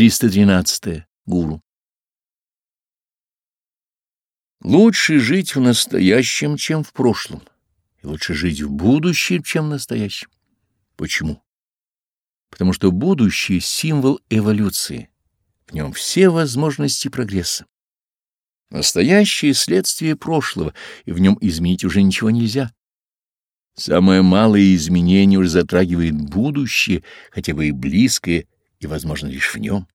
313. Гуру. Лучше жить в настоящем, чем в прошлом, и лучше жить в будущем, чем в настоящем. Почему? Потому что будущее — символ эволюции, в нем все возможности прогресса. Настоящее — следствие прошлого, и в нем изменить уже ничего нельзя. Самое малое изменение уже затрагивает будущее, хотя бы и близкое, и, возможно, лишь в нем.